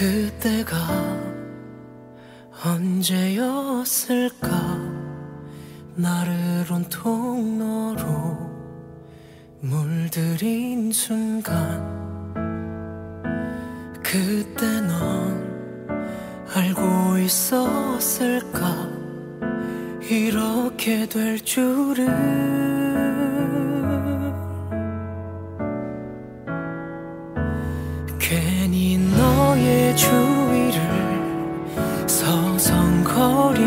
그때가 언제였을까? 나를 온통 너로 물들인 순간 그때 넌 알고 있었을까? 이렇게 될 줄은. 괜히 주위를 서성거리고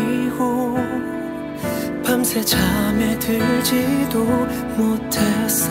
밤새 잠에 들지도 못했어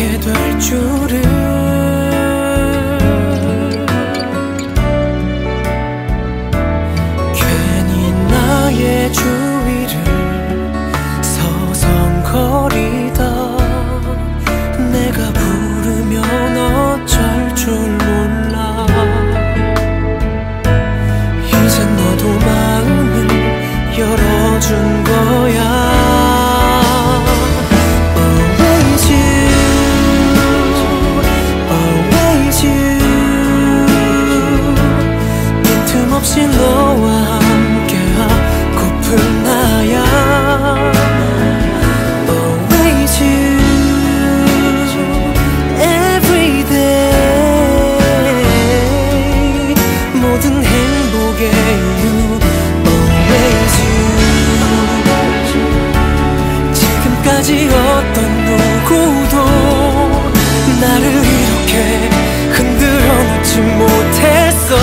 이렇게 될 줄은. 괜히 나의 주위를 서성거리다 내가 부르면 어쩔 줄 몰라. 이제 너도 마음을 열어준 지금까지 어떤 누구도 나를 이렇게 흔들어 놓지 못했어.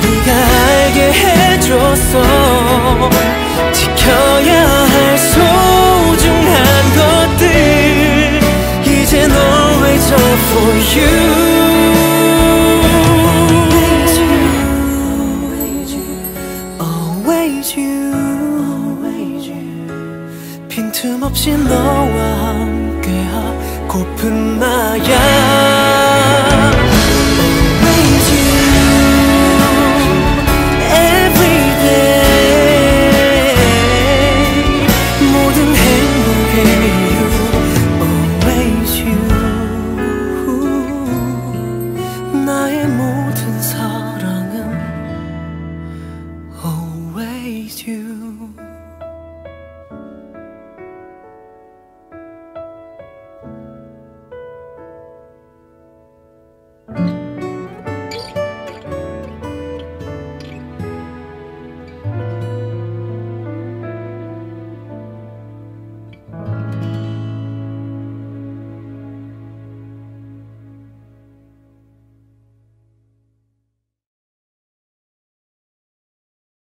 네가 알게 해줘서 지켜야 할 소중한 것들 이제 널 외쳐 for you 빈틈없이 너와 함께 하고픈 나야